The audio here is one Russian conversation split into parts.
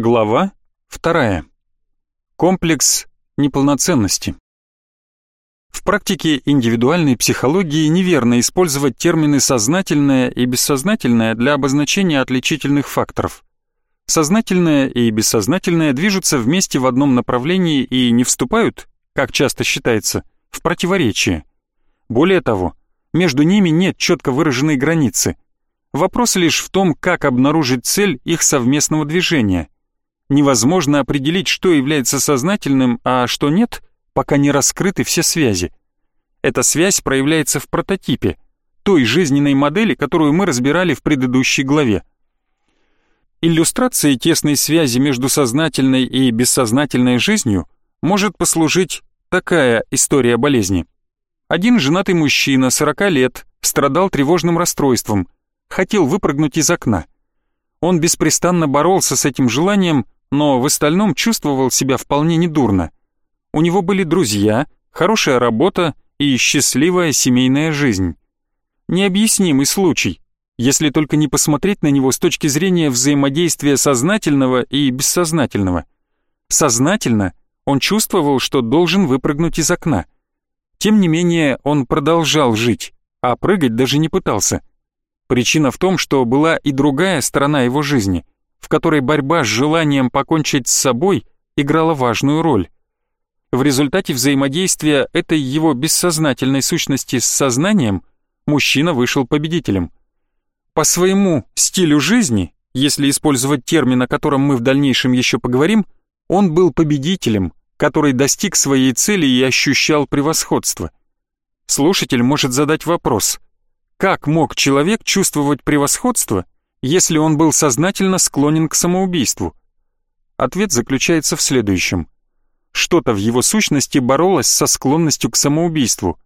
Глава вторая. Комплекс неполноценности. В практике индивидуальной психологии неверно использовать термины «сознательное» и «бессознательное» для обозначения отличительных факторов. Сознательное и бессознательное движутся вместе в одном направлении и не вступают, как часто считается, в противоречие. Более того, между ними нет четко выраженной границы. Вопрос лишь в том, как обнаружить цель их совместного движения. Невозможно определить, что является сознательным, а что нет, пока не раскрыты все связи. Эта связь проявляется в прототипе, той жизненной модели, которую мы разбирали в предыдущей главе. Иллюстрацией тесной связи между сознательной и бессознательной жизнью может послужить такая история болезни. Один женатый мужчина, 40 лет, страдал тревожным расстройством, хотел выпрыгнуть из окна. Он беспрестанно боролся с этим желанием, но в остальном чувствовал себя вполне недурно. У него были друзья, хорошая работа и счастливая семейная жизнь. Необъяснимый случай, если только не посмотреть на него с точки зрения взаимодействия сознательного и бессознательного. Сознательно он чувствовал, что должен выпрыгнуть из окна. Тем не менее, он продолжал жить, а прыгать даже не пытался. Причина в том, что была и другая сторона его жизни — в которой борьба с желанием покончить с собой играла важную роль. В результате взаимодействия этой его бессознательной сущности с сознанием мужчина вышел победителем. По своему стилю жизни, если использовать термин, о котором мы в дальнейшем еще поговорим, он был победителем, который достиг своей цели и ощущал превосходство. Слушатель может задать вопрос, как мог человек чувствовать превосходство – если он был сознательно склонен к самоубийству? Ответ заключается в следующем. Что-то в его сущности боролось со склонностью к самоубийству.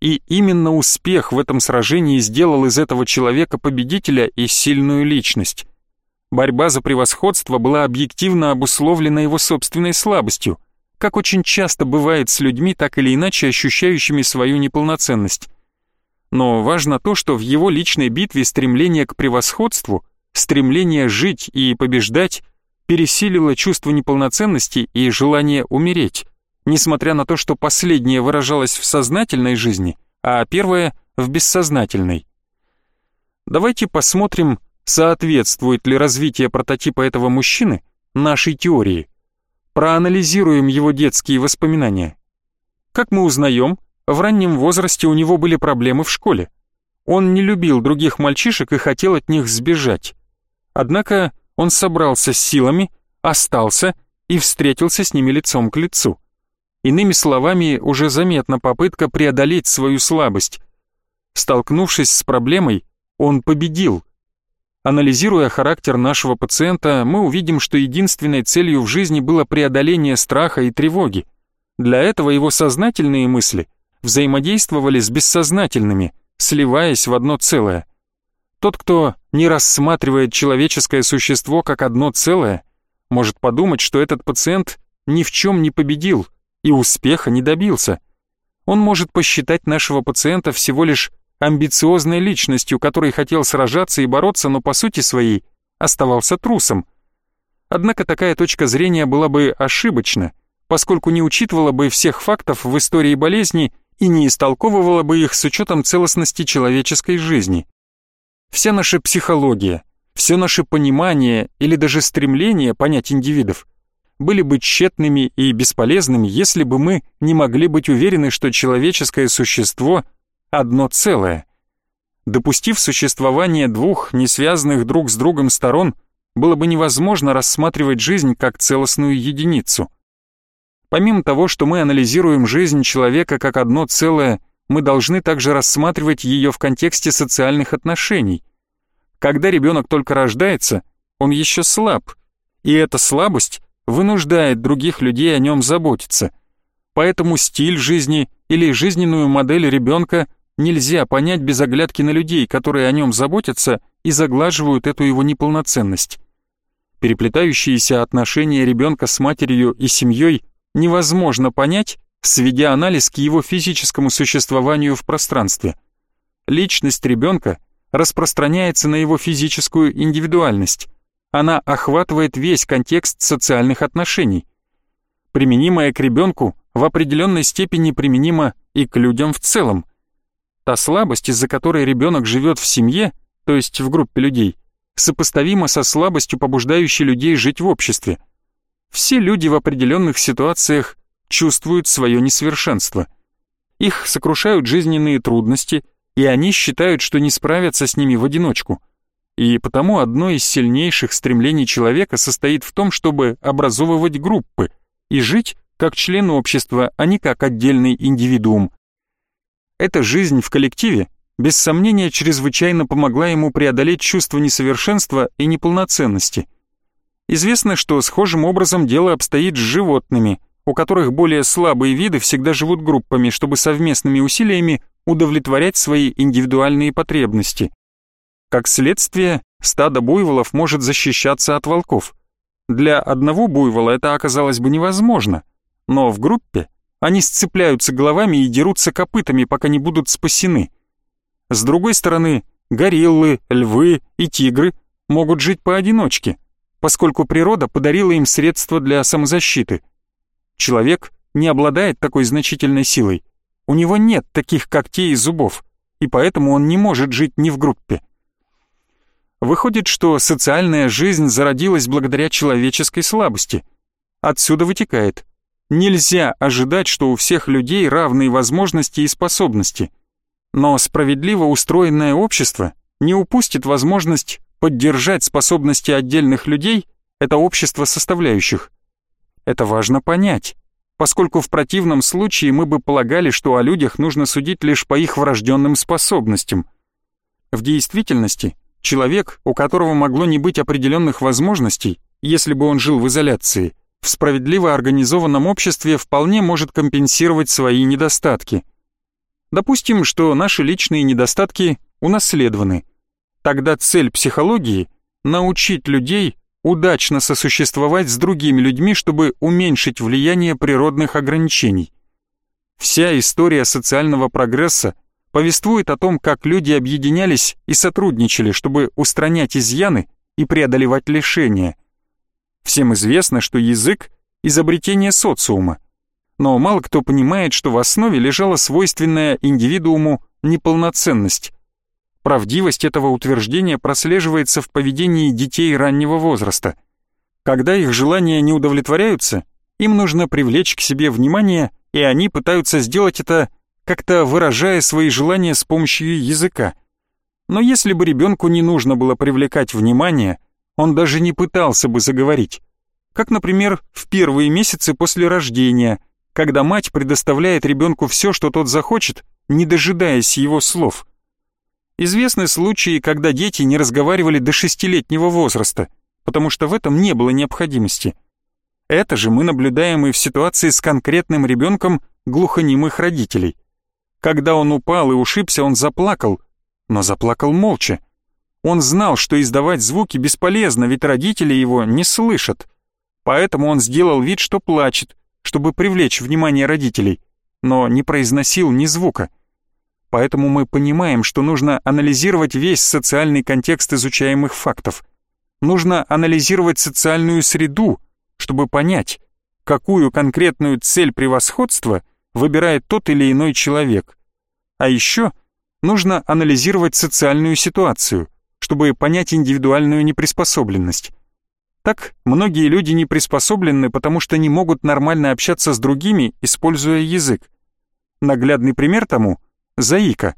И именно успех в этом сражении сделал из этого человека победителя и сильную личность. Борьба за превосходство была объективно обусловлена его собственной слабостью, как очень часто бывает с людьми, так или иначе ощущающими свою неполноценность но важно то, что в его личной битве стремление к превосходству, стремление жить и побеждать пересилило чувство неполноценности и желание умереть, несмотря на то, что последнее выражалось в сознательной жизни, а первое — в бессознательной. Давайте посмотрим, соответствует ли развитие прототипа этого мужчины нашей теории. Проанализируем его детские воспоминания. Как мы узнаем, в раннем возрасте у него были проблемы в школе. Он не любил других мальчишек и хотел от них сбежать. Однако он собрался с силами, остался и встретился с ними лицом к лицу. Иными словами, уже заметна попытка преодолеть свою слабость. Столкнувшись с проблемой, он победил. Анализируя характер нашего пациента, мы увидим, что единственной целью в жизни было преодоление страха и тревоги. Для этого его сознательные мысли взаимодействовали с бессознательными, сливаясь в одно целое. Тот, кто не рассматривает человеческое существо как одно целое, может подумать, что этот пациент ни в чем не победил и успеха не добился. Он может посчитать нашего пациента всего лишь амбициозной личностью, который хотел сражаться и бороться, но по сути своей оставался трусом. Однако такая точка зрения была бы ошибочна, поскольку не учитывала бы всех фактов в истории болезни и не истолковывала бы их с учетом целостности человеческой жизни. Вся наша психология, все наше понимание или даже стремление понять индивидов были бы тщетными и бесполезными, если бы мы не могли быть уверены, что человеческое существо — одно целое. Допустив существование двух, не связанных друг с другом сторон, было бы невозможно рассматривать жизнь как целостную единицу — Помимо того, что мы анализируем жизнь человека как одно целое, мы должны также рассматривать ее в контексте социальных отношений. Когда ребенок только рождается, он еще слаб, и эта слабость вынуждает других людей о нем заботиться. Поэтому стиль жизни или жизненную модель ребенка нельзя понять без оглядки на людей, которые о нем заботятся и заглаживают эту его неполноценность. Переплетающиеся отношения ребенка с матерью и семьей невозможно понять, сведя анализ к его физическому существованию в пространстве. Личность ребенка распространяется на его физическую индивидуальность, она охватывает весь контекст социальных отношений. Применимая к ребенку в определенной степени применима и к людям в целом. Та слабость, из-за которой ребенок живет в семье, то есть в группе людей, сопоставима со слабостью, побуждающей людей жить в обществе. Все люди в определенных ситуациях чувствуют свое несовершенство. Их сокрушают жизненные трудности, и они считают, что не справятся с ними в одиночку. И потому одно из сильнейших стремлений человека состоит в том, чтобы образовывать группы и жить как член общества, а не как отдельный индивидуум. Эта жизнь в коллективе, без сомнения, чрезвычайно помогла ему преодолеть чувство несовершенства и неполноценности. Известно, что схожим образом дело обстоит с животными, у которых более слабые виды всегда живут группами, чтобы совместными усилиями удовлетворять свои индивидуальные потребности. Как следствие, стадо буйволов может защищаться от волков. Для одного буйвола это оказалось бы невозможно, но в группе они сцепляются головами и дерутся копытами, пока не будут спасены. С другой стороны, гориллы, львы и тигры могут жить поодиночке, поскольку природа подарила им средства для самозащиты. Человек не обладает такой значительной силой, у него нет таких когтей и зубов, и поэтому он не может жить ни в группе. Выходит, что социальная жизнь зародилась благодаря человеческой слабости. Отсюда вытекает. Нельзя ожидать, что у всех людей равные возможности и способности. Но справедливо устроенное общество не упустит возможность поддержать способности отдельных людей, это общество составляющих. Это важно понять поскольку в противном случае мы бы полагали, что о людях нужно судить лишь по их врожденным способностям. В действительности, человек, у которого могло не быть определенных возможностей, если бы он жил в изоляции, в справедливо организованном обществе вполне может компенсировать свои недостатки. Допустим, что наши личные недостатки унаследованы. Тогда цель психологии – научить людей удачно сосуществовать с другими людьми, чтобы уменьшить влияние природных ограничений. Вся история социального прогресса повествует о том, как люди объединялись и сотрудничали, чтобы устранять изъяны и преодолевать лишения. Всем известно, что язык – изобретение социума, но мало кто понимает, что в основе лежала свойственная индивидууму неполноценность, Правдивость этого утверждения прослеживается в поведении детей раннего возраста. Когда их желания не удовлетворяются, им нужно привлечь к себе внимание, и они пытаются сделать это, как-то выражая свои желания с помощью языка. Но если бы ребенку не нужно было привлекать внимание, он даже не пытался бы заговорить. Как, например, в первые месяцы после рождения, когда мать предоставляет ребенку все, что тот захочет, не дожидаясь его слов – Известны случаи, когда дети не разговаривали до шестилетнего возраста, потому что в этом не было необходимости. Это же мы наблюдаем и в ситуации с конкретным ребенком глухонемых родителей. Когда он упал и ушибся, он заплакал, но заплакал молча. Он знал, что издавать звуки бесполезно, ведь родители его не слышат. Поэтому он сделал вид, что плачет, чтобы привлечь внимание родителей, но не произносил ни звука. Поэтому мы понимаем, что нужно анализировать весь социальный контекст изучаемых фактов. Нужно анализировать социальную среду, чтобы понять, какую конкретную цель превосходства выбирает тот или иной человек. А еще нужно анализировать социальную ситуацию, чтобы понять индивидуальную неприспособленность. Так, многие люди не приспособлены, потому что не могут нормально общаться с другими, используя язык. Наглядный пример тому заика.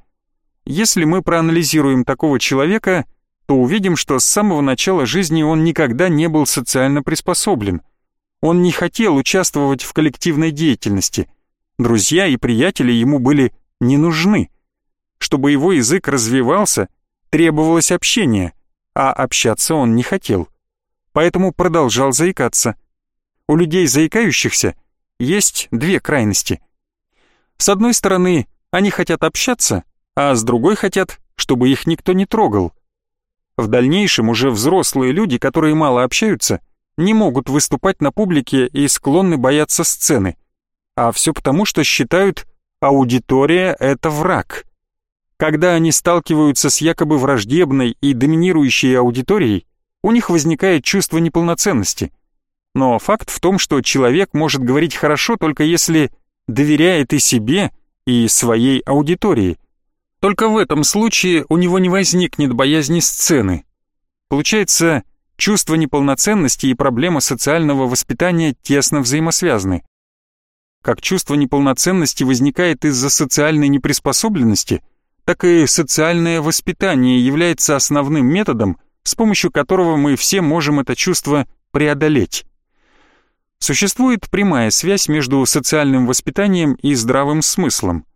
Если мы проанализируем такого человека, то увидим, что с самого начала жизни он никогда не был социально приспособлен. Он не хотел участвовать в коллективной деятельности. Друзья и приятели ему были не нужны. Чтобы его язык развивался, требовалось общение, а общаться он не хотел. Поэтому продолжал заикаться. У людей заикающихся есть две крайности. С одной стороны, они хотят общаться, а с другой хотят, чтобы их никто не трогал. В дальнейшем уже взрослые люди, которые мало общаются, не могут выступать на публике и склонны бояться сцены. А все потому, что считают, аудитория — это враг. Когда они сталкиваются с якобы враждебной и доминирующей аудиторией, у них возникает чувство неполноценности. Но факт в том, что человек может говорить хорошо только если доверяет и себе, и своей аудитории. Только в этом случае у него не возникнет боязни сцены. Получается, чувство неполноценности и проблема социального воспитания тесно взаимосвязаны. Как чувство неполноценности возникает из-за социальной неприспособленности, так и социальное воспитание является основным методом, с помощью которого мы все можем это чувство преодолеть. Существует прямая связь между социальным воспитанием и здравым смыслом.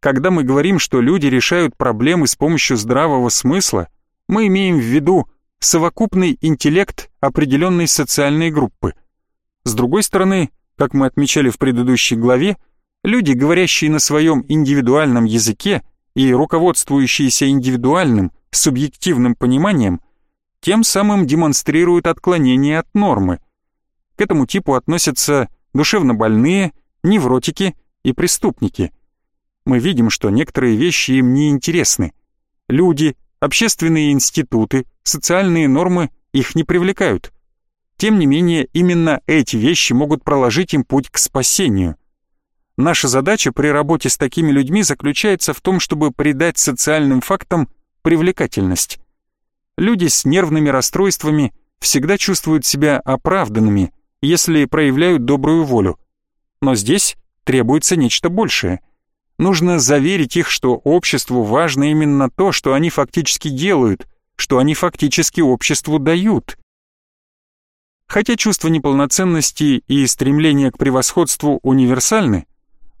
Когда мы говорим, что люди решают проблемы с помощью здравого смысла, мы имеем в виду совокупный интеллект определенной социальной группы. С другой стороны, как мы отмечали в предыдущей главе, люди, говорящие на своем индивидуальном языке и руководствующиеся индивидуальным, субъективным пониманием, тем самым демонстрируют отклонение от нормы. К этому типу относятся душевно больные, невротики и преступники. Мы видим, что некоторые вещи им не интересны. Люди, общественные институты, социальные нормы их не привлекают. Тем не менее, именно эти вещи могут проложить им путь к спасению. Наша задача при работе с такими людьми заключается в том, чтобы придать социальным фактам привлекательность. Люди с нервными расстройствами всегда чувствуют себя оправданными, если проявляют добрую волю. Но здесь требуется нечто большее. Нужно заверить их, что обществу важно именно то, что они фактически делают, что они фактически обществу дают. Хотя чувство неполноценности и стремление к превосходству универсальны,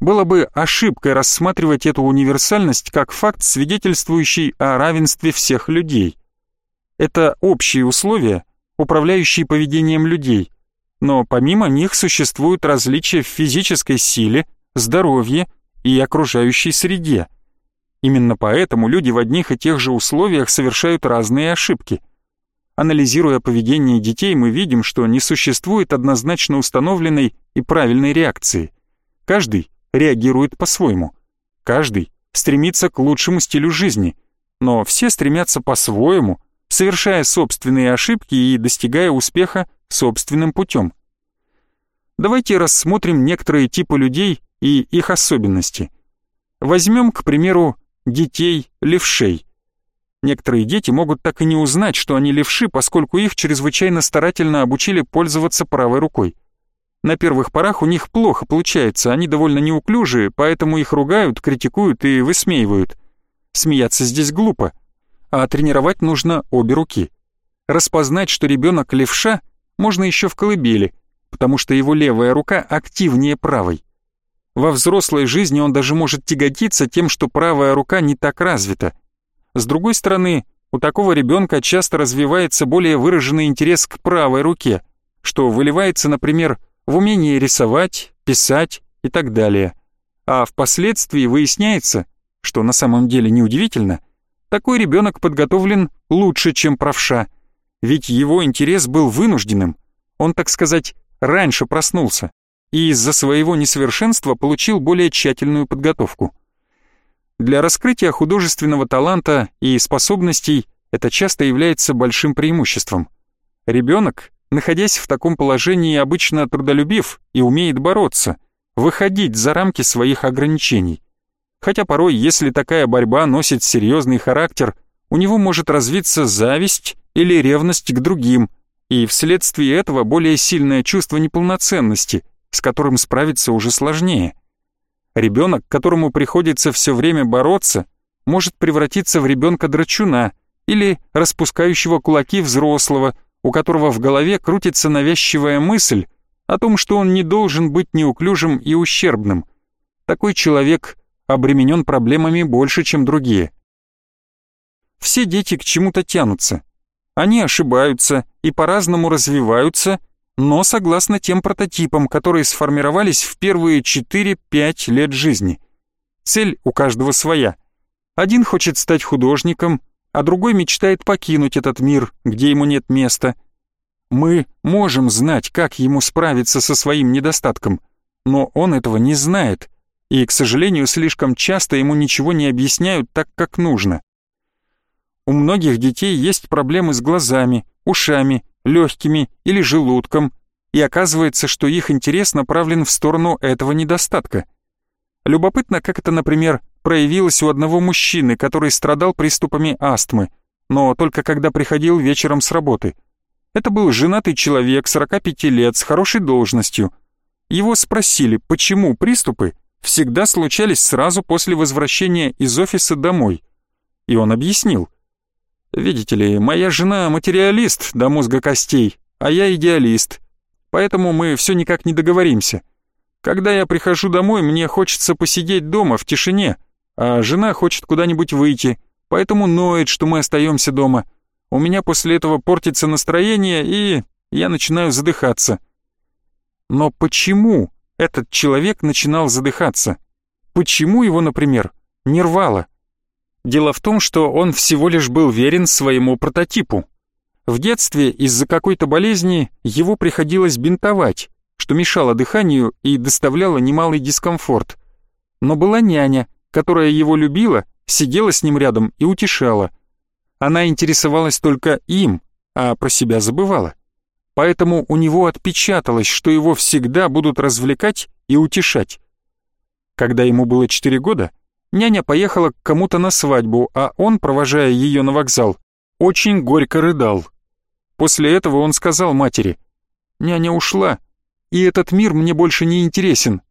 было бы ошибкой рассматривать эту универсальность как факт, свидетельствующий о равенстве всех людей. Это общие условия, управляющие поведением людей, но помимо них существуют различия в физической силе, здоровье и окружающей среде. Именно поэтому люди в одних и тех же условиях совершают разные ошибки – Анализируя поведение детей, мы видим, что не существует однозначно установленной и правильной реакции. Каждый реагирует по-своему. Каждый стремится к лучшему стилю жизни, но все стремятся по-своему, совершая собственные ошибки и достигая успеха собственным путем. Давайте рассмотрим некоторые типы людей и их особенности. Возьмем, к примеру, детей-левшей. Некоторые дети могут так и не узнать, что они левши, поскольку их чрезвычайно старательно обучили пользоваться правой рукой. На первых порах у них плохо получается, они довольно неуклюжие, поэтому их ругают, критикуют и высмеивают. Смеяться здесь глупо, а тренировать нужно обе руки. Распознать, что ребенок левша, можно еще в колыбели, потому что его левая рука активнее правой. Во взрослой жизни он даже может тяготиться тем, что правая рука не так развита – с другой стороны, у такого ребенка часто развивается более выраженный интерес к правой руке, что выливается, например, в умении рисовать, писать и так далее. А впоследствии выясняется, что на самом деле неудивительно, такой ребенок подготовлен лучше, чем правша, ведь его интерес был вынужденным, он, так сказать, раньше проснулся и из-за своего несовершенства получил более тщательную подготовку. Для раскрытия художественного таланта и способностей это часто является большим преимуществом. Ребенок, находясь в таком положении, обычно трудолюбив и умеет бороться, выходить за рамки своих ограничений. Хотя порой, если такая борьба носит серьезный характер, у него может развиться зависть или ревность к другим, и вследствие этого более сильное чувство неполноценности, с которым справиться уже сложнее – Ребенок, которому приходится все время бороться, может превратиться в ребенка-драчуна или распускающего кулаки взрослого, у которого в голове крутится навязчивая мысль о том, что он не должен быть неуклюжим и ущербным. Такой человек обременен проблемами больше, чем другие. Все дети к чему-то тянутся. Они ошибаются и по-разному развиваются но согласно тем прототипам, которые сформировались в первые 4-5 лет жизни. Цель у каждого своя. Один хочет стать художником, а другой мечтает покинуть этот мир, где ему нет места. Мы можем знать, как ему справиться со своим недостатком, но он этого не знает, и, к сожалению, слишком часто ему ничего не объясняют так, как нужно. У многих детей есть проблемы с глазами, ушами, легкими или желудком, и оказывается, что их интерес направлен в сторону этого недостатка. Любопытно, как это, например, проявилось у одного мужчины, который страдал приступами астмы, но только когда приходил вечером с работы. Это был женатый человек, 45 лет, с хорошей должностью. Его спросили, почему приступы всегда случались сразу после возвращения из офиса домой. И он объяснил. «Видите ли, моя жена материалист до мозга костей, а я идеалист, поэтому мы все никак не договоримся. Когда я прихожу домой, мне хочется посидеть дома в тишине, а жена хочет куда-нибудь выйти, поэтому ноет, что мы остаемся дома. У меня после этого портится настроение, и я начинаю задыхаться». Но почему этот человек начинал задыхаться? Почему его, например, не рвало? Дело в том, что он всего лишь был верен своему прототипу. В детстве из-за какой-то болезни его приходилось бинтовать, что мешало дыханию и доставляло немалый дискомфорт. Но была няня, которая его любила, сидела с ним рядом и утешала. Она интересовалась только им, а про себя забывала поэтому у него отпечаталось, что его всегда будут развлекать и утешать. Когда ему было 4 года, няня поехала к кому-то на свадьбу, а он, провожая ее на вокзал, очень горько рыдал. После этого он сказал матери, «Няня ушла, и этот мир мне больше не интересен».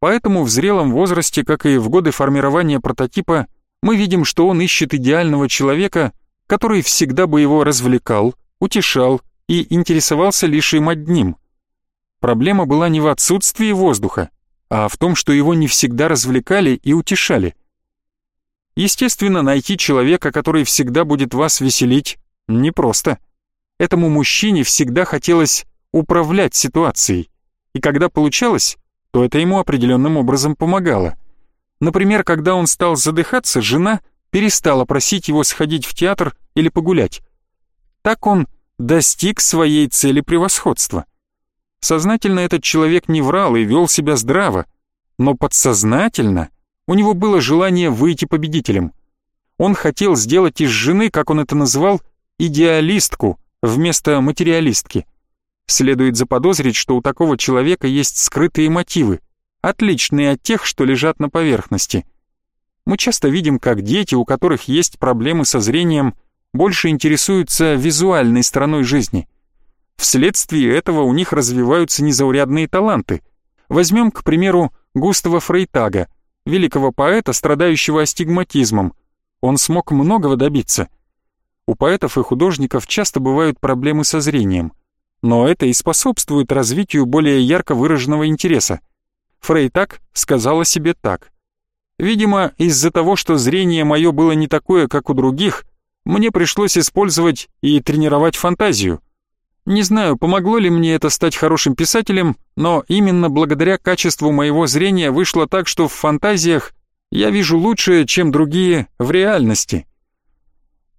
Поэтому в зрелом возрасте, как и в годы формирования прототипа, мы видим, что он ищет идеального человека, который всегда бы его развлекал, утешал, и интересовался лишь им одним. Проблема была не в отсутствии воздуха, а в том, что его не всегда развлекали и утешали. Естественно, найти человека, который всегда будет вас веселить, непросто. Этому мужчине всегда хотелось управлять ситуацией, и когда получалось, то это ему определенным образом помогало. Например, когда он стал задыхаться, жена перестала просить его сходить в театр или погулять. Так он достиг своей цели превосходства. Сознательно этот человек не врал и вел себя здраво, но подсознательно у него было желание выйти победителем. Он хотел сделать из жены, как он это называл, идеалистку вместо материалистки. Следует заподозрить, что у такого человека есть скрытые мотивы, отличные от тех, что лежат на поверхности. Мы часто видим, как дети, у которых есть проблемы со зрением, больше интересуются визуальной стороной жизни. Вследствие этого у них развиваются незаурядные таланты. Возьмем, к примеру, Густава Фрейтага, великого поэта, страдающего астигматизмом. Он смог многого добиться. У поэтов и художников часто бывают проблемы со зрением, но это и способствует развитию более ярко выраженного интереса. Фрейтаг сказал о себе так. «Видимо, из-за того, что зрение мое было не такое, как у других, мне пришлось использовать и тренировать фантазию. Не знаю, помогло ли мне это стать хорошим писателем, но именно благодаря качеству моего зрения вышло так, что в фантазиях я вижу лучшее, чем другие в реальности.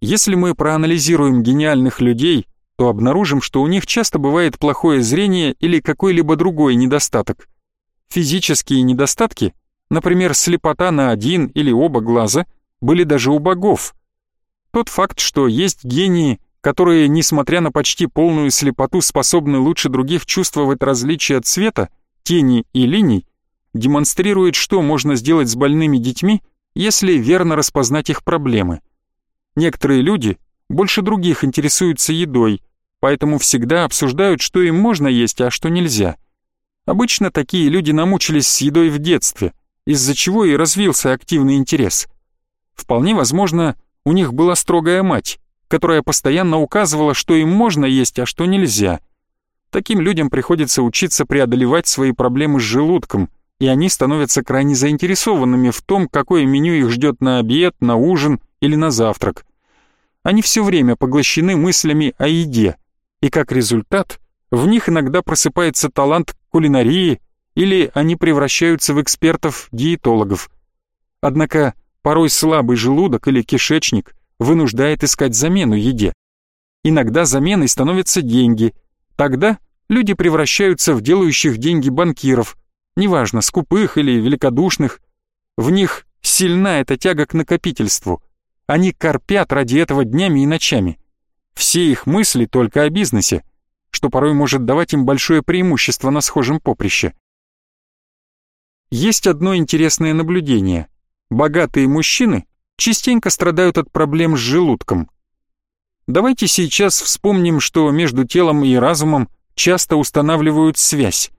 Если мы проанализируем гениальных людей, то обнаружим, что у них часто бывает плохое зрение или какой-либо другой недостаток. Физические недостатки, например, слепота на один или оба глаза, были даже у богов – тот факт, что есть гении, которые, несмотря на почти полную слепоту, способны лучше других чувствовать различия цвета, тени и линий, демонстрирует, что можно сделать с больными детьми, если верно распознать их проблемы. Некоторые люди больше других интересуются едой, поэтому всегда обсуждают, что им можно есть, а что нельзя. Обычно такие люди намучились с едой в детстве, из-за чего и развился активный интерес. Вполне возможно, у них была строгая мать, которая постоянно указывала, что им можно есть, а что нельзя. Таким людям приходится учиться преодолевать свои проблемы с желудком, и они становятся крайне заинтересованными в том, какое меню их ждет на обед, на ужин или на завтрак. Они все время поглощены мыслями о еде, и как результат в них иногда просыпается талант к кулинарии или они превращаются в экспертов-диетологов. Однако Порой слабый желудок или кишечник вынуждает искать замену еде. Иногда заменой становятся деньги. Тогда люди превращаются в делающих деньги банкиров, неважно, скупых или великодушных. В них сильна эта тяга к накопительству. Они корпят ради этого днями и ночами. Все их мысли только о бизнесе, что порой может давать им большое преимущество на схожем поприще. Есть одно интересное наблюдение. Богатые мужчины частенько страдают от проблем с желудком. Давайте сейчас вспомним, что между телом и разумом часто устанавливают связь.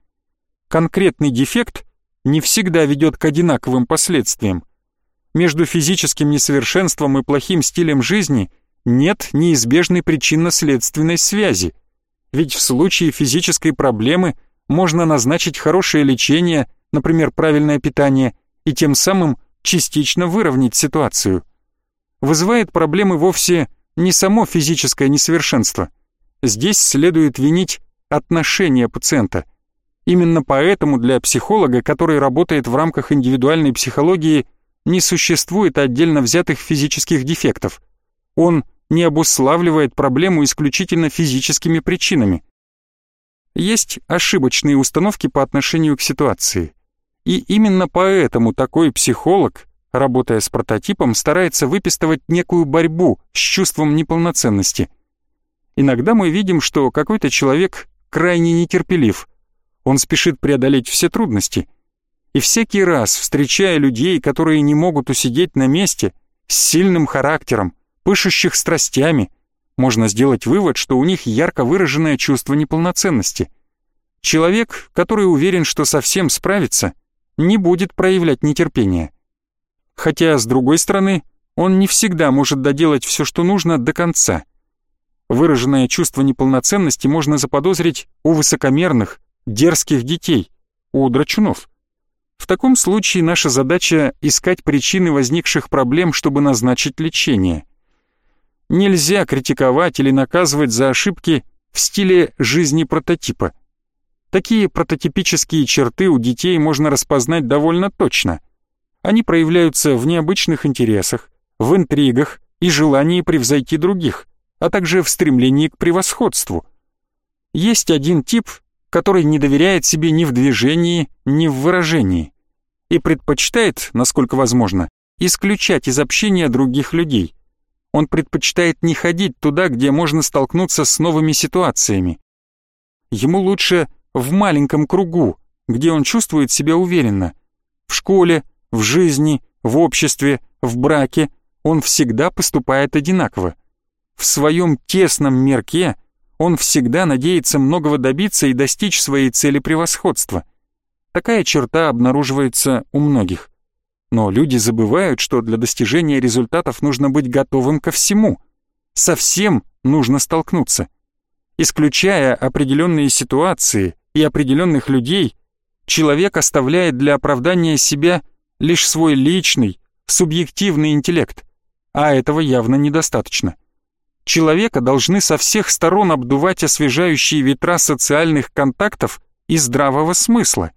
Конкретный дефект не всегда ведет к одинаковым последствиям. Между физическим несовершенством и плохим стилем жизни нет неизбежной причинно-следственной связи. Ведь в случае физической проблемы можно назначить хорошее лечение, например, правильное питание, и тем самым частично выровнять ситуацию. Вызывает проблемы вовсе не само физическое несовершенство. Здесь следует винить отношение пациента. Именно поэтому для психолога, который работает в рамках индивидуальной психологии, не существует отдельно взятых физических дефектов. Он не обуславливает проблему исключительно физическими причинами. Есть ошибочные установки по отношению к ситуации. И именно поэтому такой психолог, работая с прототипом, старается выпистывать некую борьбу с чувством неполноценности. Иногда мы видим, что какой-то человек крайне нетерпелив. Он спешит преодолеть все трудности. И всякий раз, встречая людей, которые не могут усидеть на месте, с сильным характером, пышущих страстями, можно сделать вывод, что у них ярко выраженное чувство неполноценности. Человек, который уверен, что совсем справится – не будет проявлять нетерпения. Хотя, с другой стороны, он не всегда может доделать все, что нужно, до конца. Выраженное чувство неполноценности можно заподозрить у высокомерных, дерзких детей, у драчунов. В таком случае наша задача — искать причины возникших проблем, чтобы назначить лечение. Нельзя критиковать или наказывать за ошибки в стиле жизни прототипа — Такие прототипические черты у детей можно распознать довольно точно. Они проявляются в необычных интересах, в интригах и желании превзойти других, а также в стремлении к превосходству. Есть один тип, который не доверяет себе ни в движении, ни в выражении и предпочитает, насколько возможно, исключать из общения других людей. Он предпочитает не ходить туда, где можно столкнуться с новыми ситуациями. Ему лучше в маленьком кругу, где он чувствует себя уверенно. В школе, в жизни, в обществе, в браке он всегда поступает одинаково. В своем тесном мерке он всегда надеется многого добиться и достичь своей цели превосходства. Такая черта обнаруживается у многих. Но люди забывают, что для достижения результатов нужно быть готовым ко всему. Со всем нужно столкнуться. Исключая определенные ситуации, и определенных людей, человек оставляет для оправдания себя лишь свой личный, субъективный интеллект, а этого явно недостаточно. Человека должны со всех сторон обдувать освежающие ветра социальных контактов и здравого смысла.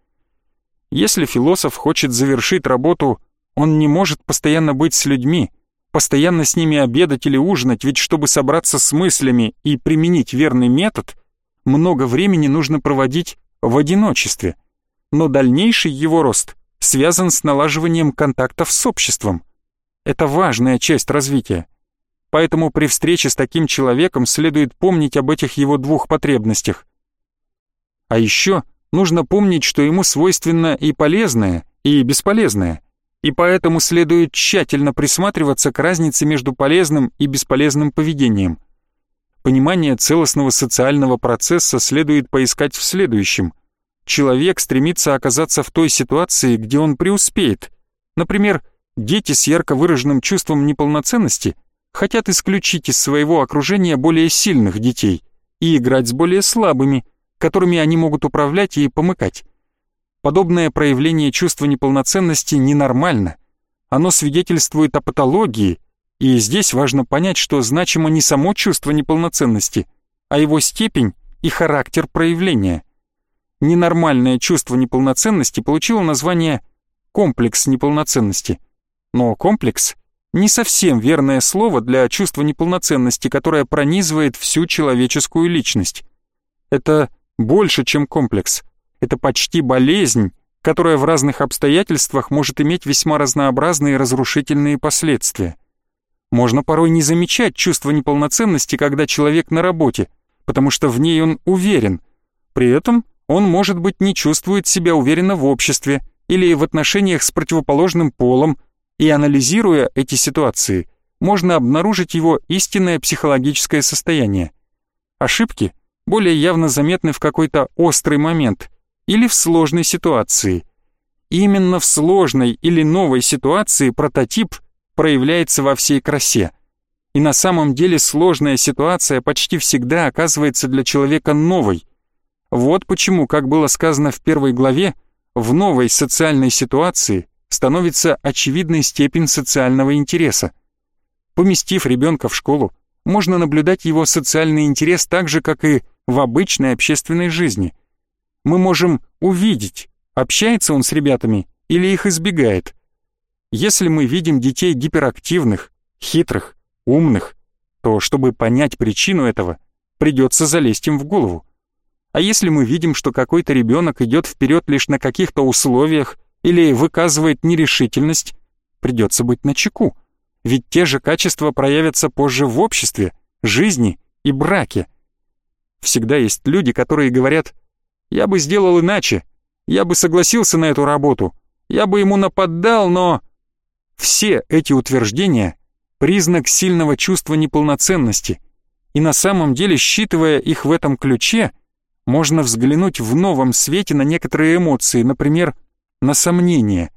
Если философ хочет завершить работу, он не может постоянно быть с людьми, постоянно с ними обедать или ужинать, ведь чтобы собраться с мыслями и применить верный метод, много времени нужно проводить в одиночестве, но дальнейший его рост связан с налаживанием контактов с обществом. Это важная часть развития. Поэтому при встрече с таким человеком следует помнить об этих его двух потребностях. А еще нужно помнить, что ему свойственно и полезное, и бесполезное, и поэтому следует тщательно присматриваться к разнице между полезным и бесполезным поведением – Понимание целостного социального процесса следует поискать в следующем. Человек стремится оказаться в той ситуации, где он преуспеет. Например, дети с ярко выраженным чувством неполноценности хотят исключить из своего окружения более сильных детей и играть с более слабыми, которыми они могут управлять и помыкать. Подобное проявление чувства неполноценности ненормально. Оно свидетельствует о патологии – и здесь важно понять, что значимо не само чувство неполноценности, а его степень и характер проявления. Ненормальное чувство неполноценности получило название комплекс неполноценности. Но комплекс — не совсем верное слово для чувства неполноценности, которое пронизывает всю человеческую личность. Это больше, чем комплекс. Это почти болезнь, которая в разных обстоятельствах может иметь весьма разнообразные разрушительные последствия. Можно порой не замечать чувство неполноценности, когда человек на работе, потому что в ней он уверен. При этом он, может быть, не чувствует себя уверенно в обществе или в отношениях с противоположным полом, и анализируя эти ситуации, можно обнаружить его истинное психологическое состояние. Ошибки более явно заметны в какой-то острый момент или в сложной ситуации. Именно в сложной или новой ситуации прототип проявляется во всей красе. И на самом деле сложная ситуация почти всегда оказывается для человека новой. Вот почему, как было сказано в первой главе, в новой социальной ситуации становится очевидной степень социального интереса. Поместив ребенка в школу, можно наблюдать его социальный интерес так же, как и в обычной общественной жизни. Мы можем увидеть, общается он с ребятами или их избегает – если мы видим детей гиперактивных, хитрых, умных, то чтобы понять причину этого, придется залезть им в голову. А если мы видим, что какой-то ребенок идет вперед лишь на каких-то условиях или выказывает нерешительность, придется быть начеку. Ведь те же качества проявятся позже в обществе, жизни и браке. Всегда есть люди, которые говорят «Я бы сделал иначе, я бы согласился на эту работу, я бы ему нападал, но...» Все эти утверждения – признак сильного чувства неполноценности, и на самом деле, считывая их в этом ключе, можно взглянуть в новом свете на некоторые эмоции, например, на сомнения.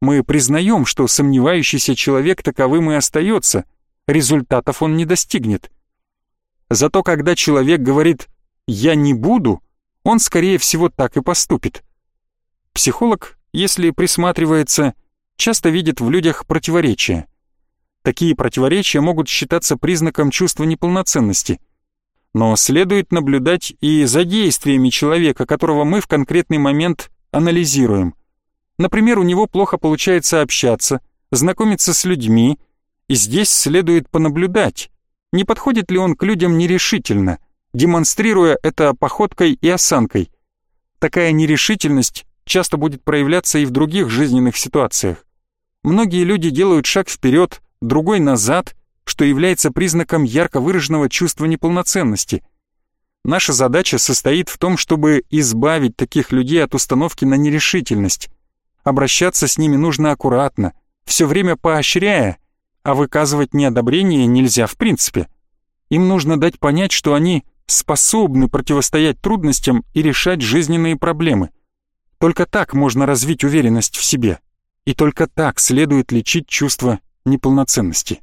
Мы признаем, что сомневающийся человек таковым и остается, результатов он не достигнет. Зато когда человек говорит «я не буду», он, скорее всего, так и поступит. Психолог, если присматривается – часто видит в людях противоречия. Такие противоречия могут считаться признаком чувства неполноценности. Но следует наблюдать и за действиями человека, которого мы в конкретный момент анализируем. Например, у него плохо получается общаться, знакомиться с людьми, и здесь следует понаблюдать, не подходит ли он к людям нерешительно, демонстрируя это походкой и осанкой. Такая нерешительность часто будет проявляться и в других жизненных ситуациях. Многие люди делают шаг вперед, другой назад, что является признаком ярко выраженного чувства неполноценности. Наша задача состоит в том, чтобы избавить таких людей от установки на нерешительность. Обращаться с ними нужно аккуратно, все время поощряя, а выказывать неодобрение нельзя в принципе. Им нужно дать понять, что они способны противостоять трудностям и решать жизненные проблемы. Только так можно развить уверенность в себе. И только так следует лечить чувство неполноценности.